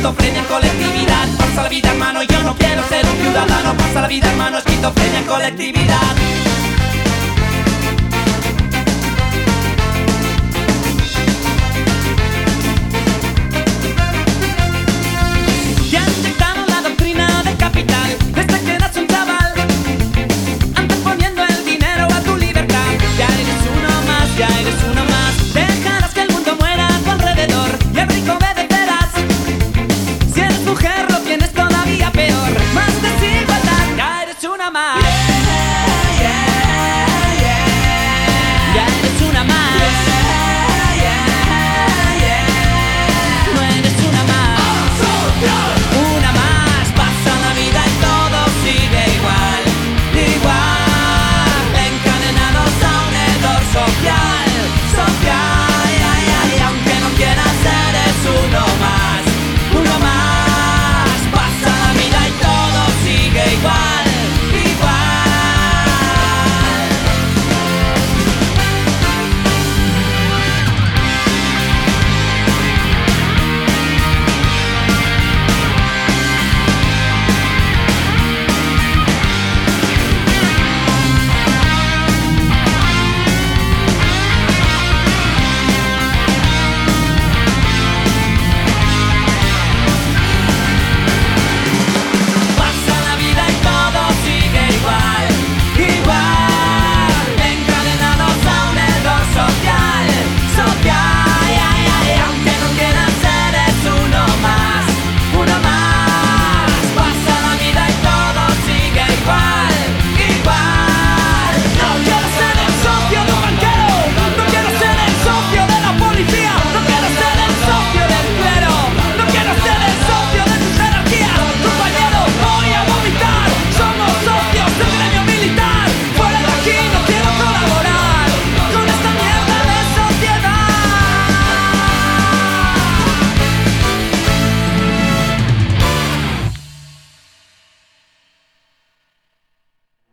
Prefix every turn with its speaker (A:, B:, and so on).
A: esquizofrenia en colectividad. Pasa la vida, hermano, yo no quiero ser un ciudadano. Pasa la vida, hermano, esquizofrenia en colectividad.